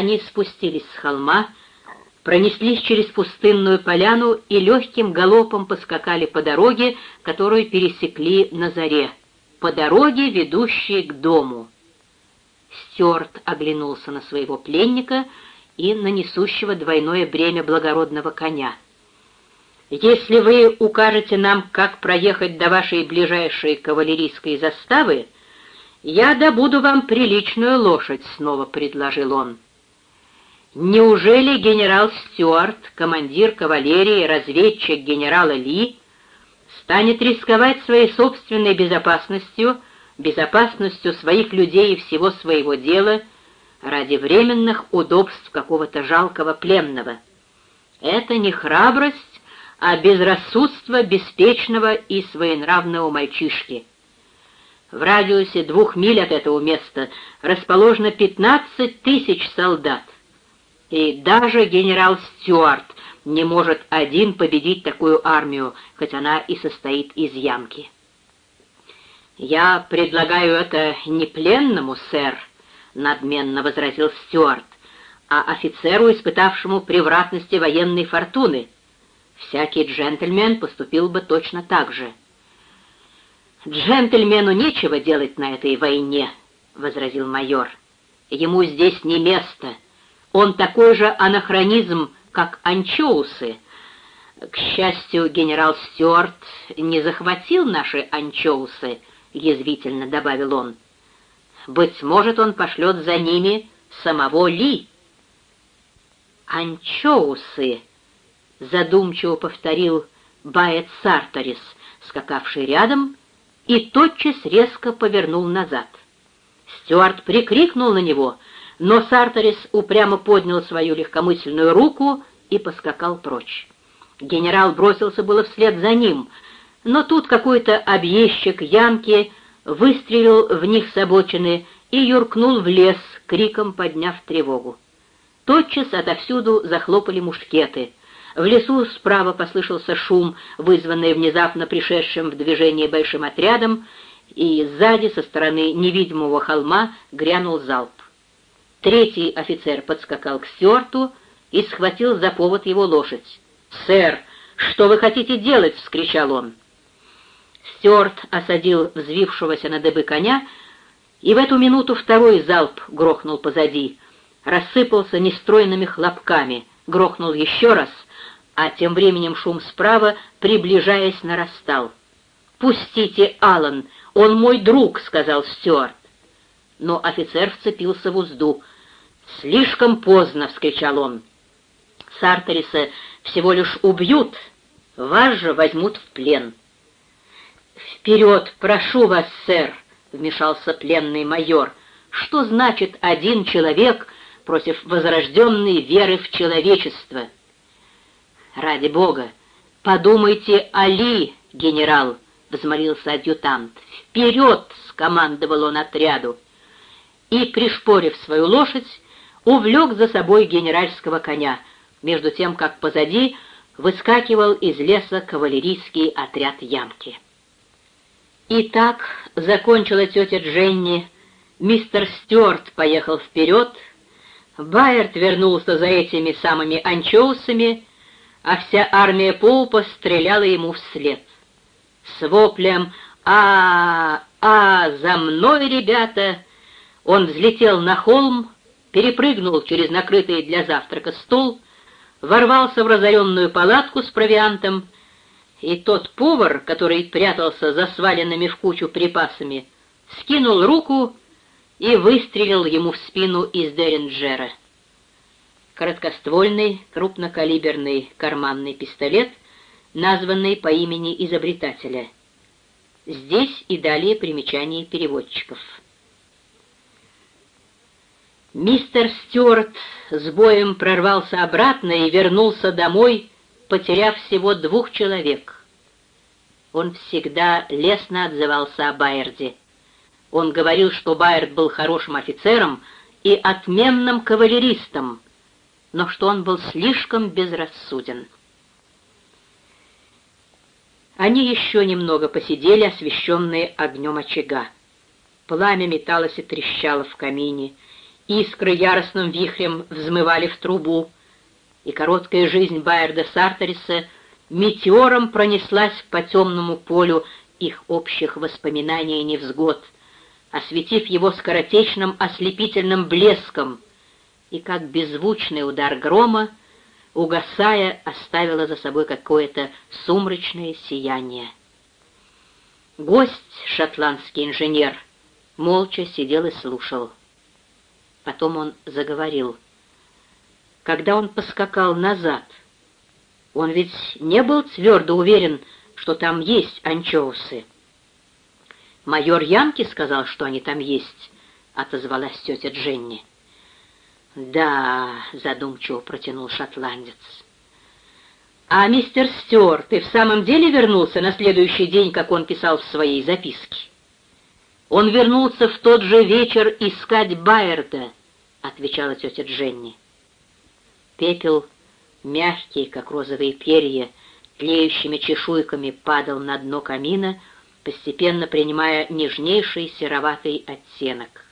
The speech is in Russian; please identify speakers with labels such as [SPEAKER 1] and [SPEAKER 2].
[SPEAKER 1] Они спустились с холма, пронеслись через пустынную поляну и легким галопом поскакали по дороге, которую пересекли на заре, по дороге, ведущей к дому. Стюарт оглянулся на своего пленника и на несущего двойное бремя благородного коня. «Если вы укажете нам, как проехать до вашей ближайшей кавалерийской заставы, я добуду вам приличную лошадь», — снова предложил он. Неужели генерал Стюарт, командир кавалерии, разведчик генерала Ли, станет рисковать своей собственной безопасностью, безопасностью своих людей и всего своего дела ради временных удобств какого-то жалкого пленного? Это не храбрость, а безрассудство беспечного и своенравного мальчишки. В радиусе двух миль от этого места расположено пятнадцать тысяч солдат и даже генерал Стюарт не может один победить такую армию, хоть она и состоит из ямки. «Я предлагаю это не пленному, сэр», — надменно возразил Стюарт, «а офицеру, испытавшему превратности военной фортуны. Всякий джентльмен поступил бы точно так же». «Джентльмену нечего делать на этой войне», — возразил майор. «Ему здесь не место». Он такой же анахронизм, как анчоусы. К счастью, генерал Стюарт не захватил наши анчоусы, язвительно добавил он. Быть может, он пошлет за ними самого Ли. Анчоусы, задумчиво повторил Баэт Сарторис, скакавший рядом, и тотчас резко повернул назад. Стюарт прикрикнул на него — но Сарторис упрямо поднял свою легкомысленную руку и поскакал прочь. Генерал бросился было вслед за ним, но тут какой-то объездчик ямки выстрелил в них с обочины и юркнул в лес, криком подняв тревогу. Тотчас отовсюду захлопали мушкеты. В лесу справа послышался шум, вызванный внезапно пришедшим в движение большим отрядом, и сзади, со стороны невидимого холма, грянул залп. Третий офицер подскакал к Стюарту и схватил за повод его лошадь. «Сэр, что вы хотите делать?» — вскричал он. Стюарт осадил взвившегося на дыбы коня, и в эту минуту второй залп грохнул позади, рассыпался нестройными хлопками, грохнул еще раз, а тем временем шум справа, приближаясь, нарастал. «Пустите, Аллан, он мой друг», — сказал Стюарт. Но офицер вцепился в узду. «Слишком поздно!» — вскричал он. «Сарториса всего лишь убьют, вас же возьмут в плен». «Вперед, прошу вас, сэр!» — вмешался пленный майор. «Что значит один человек против возрожденной веры в человечество?» «Ради Бога, подумайте о Ли, генерал!» — взмолился адъютант. «Вперед!» — скомандовал он отряду. И, пришпорив свою лошадь, увлек за собой генеральского коня, между тем, как позади выскакивал из леса кавалерийский отряд ямки. Итак, закончила тетя Дженни, мистер Стюарт поехал вперед, Байерт вернулся за этими самыми анчоусами, а вся армия Поупа стреляла ему вслед. С воплем «А, а, за мной, ребята!» Он взлетел на холм, перепрыгнул через накрытый для завтрака стол, ворвался в разоренную палатку с провиантом, и тот повар, который прятался за сваленными в кучу припасами, скинул руку и выстрелил ему в спину из Деринджера. Короткоствольный, крупнокалиберный карманный пистолет, названный по имени изобретателя. Здесь и далее примечание переводчиков. Мистер Стюарт с боем прорвался обратно и вернулся домой, потеряв всего двух человек. Он всегда лестно отзывался о Байерде. Он говорил, что Байерд был хорошим офицером и отменным кавалеристом, но что он был слишком безрассуден. Они еще немного посидели, освещенные огнем очага. Пламя металось и трещало в камине — Искры яростным вихрем взмывали в трубу, и короткая жизнь Байерда Сарториса метеором пронеслась по темному полю их общих воспоминаний и невзгод, осветив его скоротечным ослепительным блеском, и как беззвучный удар грома, угасая, оставила за собой какое-то сумрачное сияние. Гость, шотландский инженер, молча сидел и слушал. Потом он заговорил. Когда он поскакал назад, он ведь не был твердо уверен, что там есть анчоусы. «Майор Янки сказал, что они там есть», — отозвалась тетя Дженни. «Да», — задумчиво протянул шотландец. «А мистер Стюарт, ты в самом деле вернулся на следующий день, как он писал в своей записке?» Он вернулся в тот же вечер искать Байерда, — отвечала тетя Дженни. Пепел, мягкий, как розовые перья, тлеющими чешуйками падал на дно камина, постепенно принимая нежнейший сероватый оттенок.